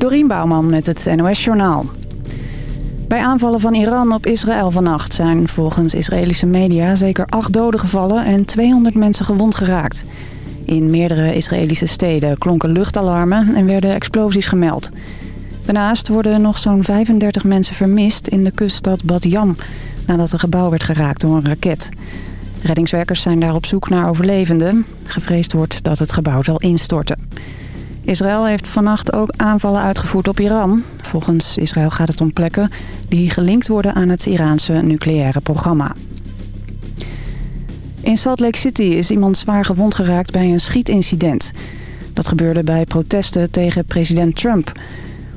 Dorien Bouwman met het NOS Journaal. Bij aanvallen van Iran op Israël vannacht zijn volgens Israëlische media zeker acht doden gevallen en 200 mensen gewond geraakt. In meerdere Israëlische steden klonken luchtalarmen en werden explosies gemeld. Daarnaast worden nog zo'n 35 mensen vermist in de kuststad Bad Yam... nadat een gebouw werd geraakt door een raket. Reddingswerkers zijn daar op zoek naar overlevenden. Gevreesd wordt dat het gebouw zal instorten. Israël heeft vannacht ook aanvallen uitgevoerd op Iran. Volgens Israël gaat het om plekken die gelinkt worden aan het Iraanse nucleaire programma. In Salt Lake City is iemand zwaar gewond geraakt bij een schietincident. Dat gebeurde bij protesten tegen president Trump.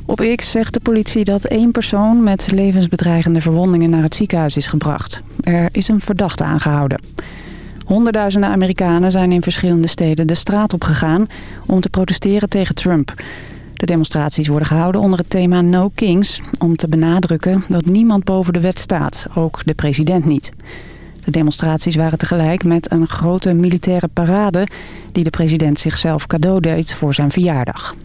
Op X zegt de politie dat één persoon met levensbedreigende verwondingen naar het ziekenhuis is gebracht. Er is een verdachte aangehouden. Honderdduizenden Amerikanen zijn in verschillende steden de straat op gegaan om te protesteren tegen Trump. De demonstraties worden gehouden onder het thema No Kings... om te benadrukken dat niemand boven de wet staat, ook de president niet. De demonstraties waren tegelijk met een grote militaire parade... die de president zichzelf cadeau deed voor zijn verjaardag.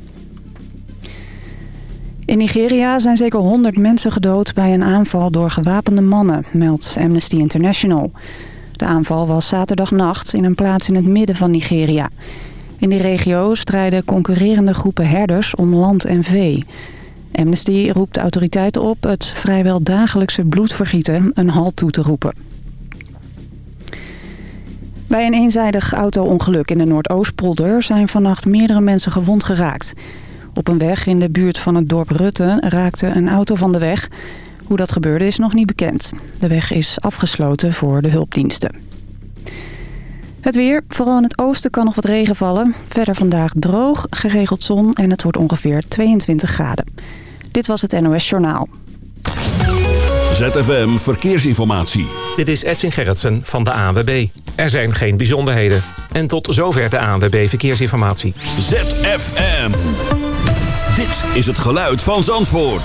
In Nigeria zijn zeker 100 mensen gedood bij een aanval door gewapende mannen, meldt Amnesty International. De aanval was zaterdagnacht in een plaats in het midden van Nigeria. In die regio strijden concurrerende groepen herders om land en vee. Amnesty roept de autoriteiten op het vrijwel dagelijkse bloedvergieten een halt toe te roepen. Bij een eenzijdig auto-ongeluk in de Noordoostpolder zijn vannacht meerdere mensen gewond geraakt. Op een weg in de buurt van het dorp Rutte raakte een auto van de weg. Hoe dat gebeurde is nog niet bekend. De weg is afgesloten voor de hulpdiensten. Het weer, vooral in het oosten kan nog wat regen vallen. Verder vandaag droog, geregeld zon en het wordt ongeveer 22 graden. Dit was het NOS Journaal. ZFM Verkeersinformatie. Dit is Edwin Gerritsen van de ANWB. Er zijn geen bijzonderheden. En tot zover de ANWB Verkeersinformatie. ZFM. Dit is het geluid van Zandvoort.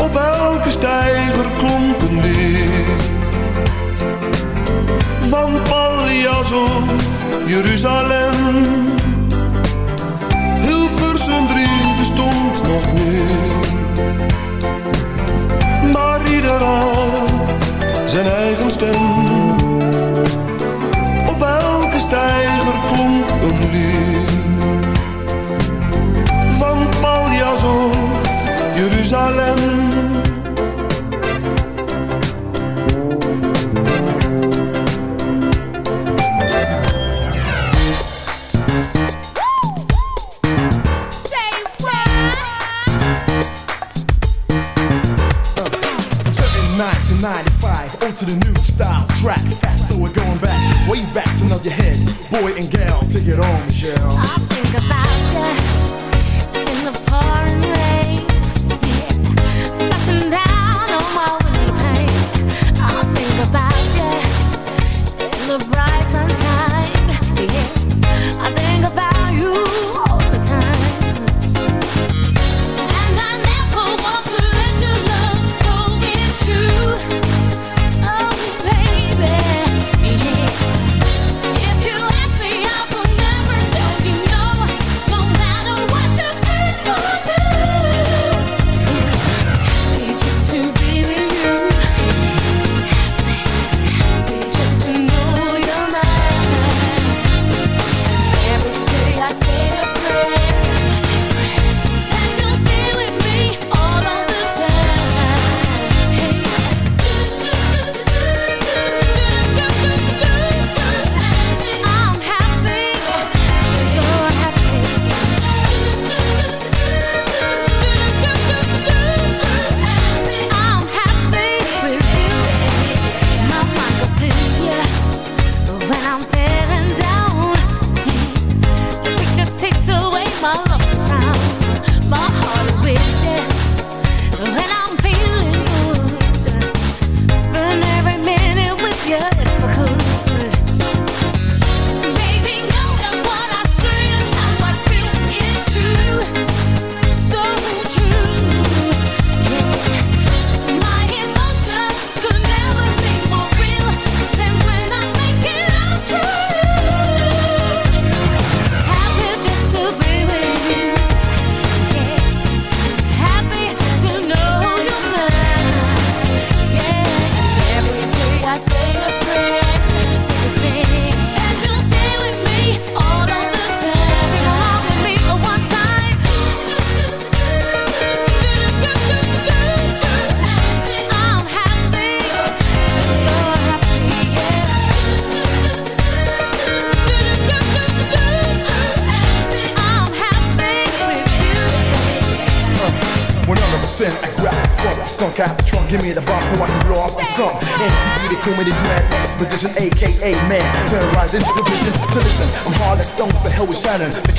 op elke stijger klonk het neer. Van Pallias of Jeruzalem, Hilversum drie bestond nog meer. Maar ieder had zijn eigen stem. my Fannin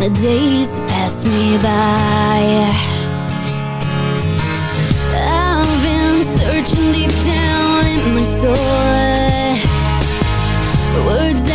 the days that pass me by. I've been searching deep down in my soul. Words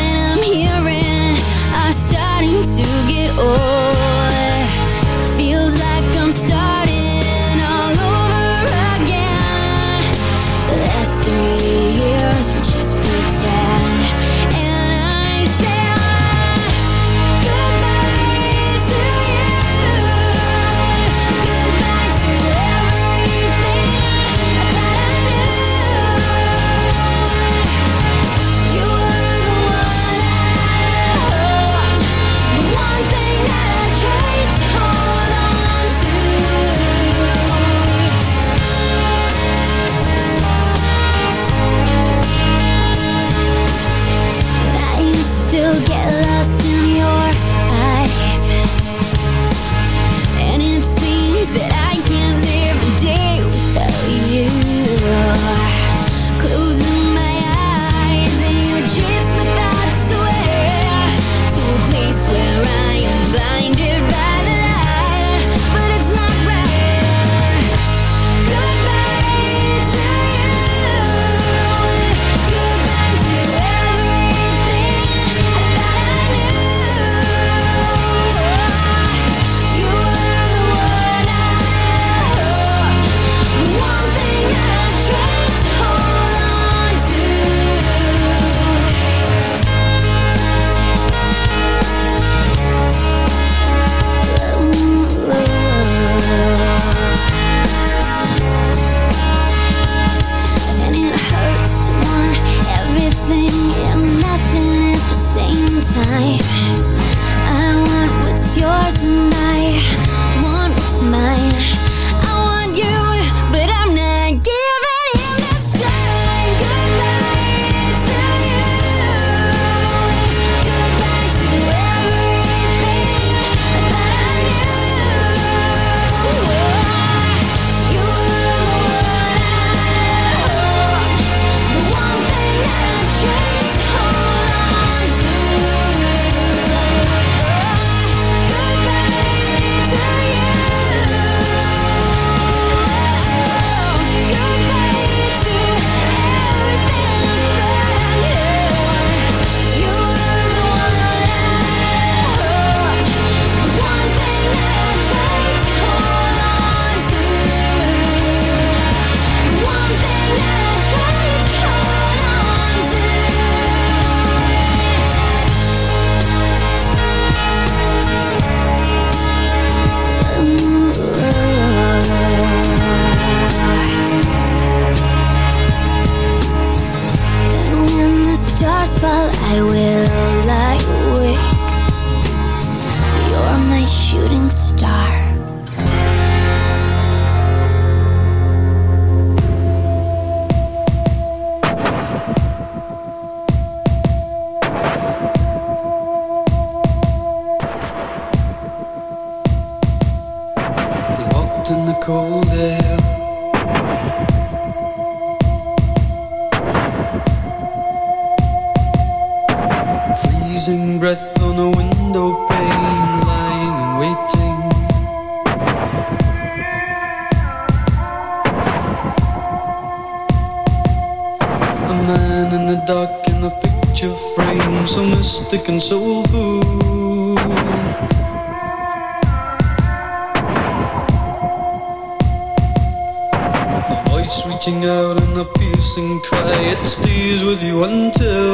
breath on the window pane, lying and waiting. A man in the dark in a picture frame, so mystic and soulful. A voice reaching out in a piercing cry, it stays with you until.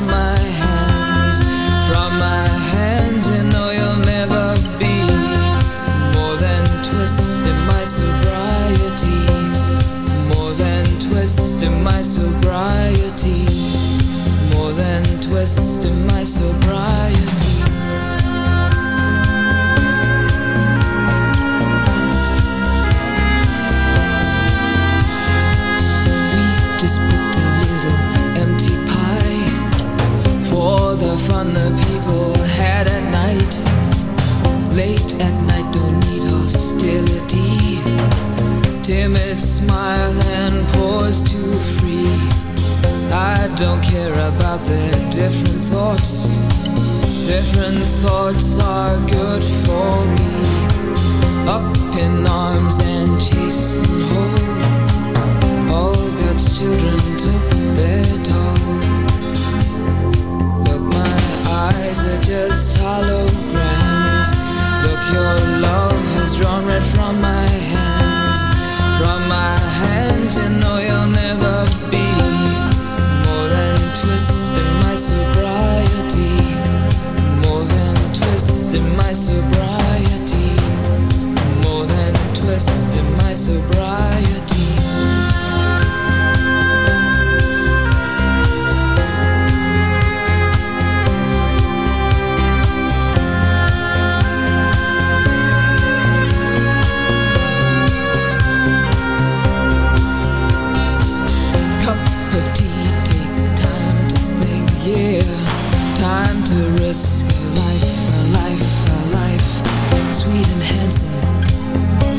my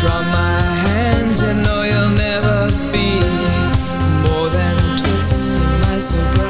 From my hands, you know you'll never be more than twist in my sobriety.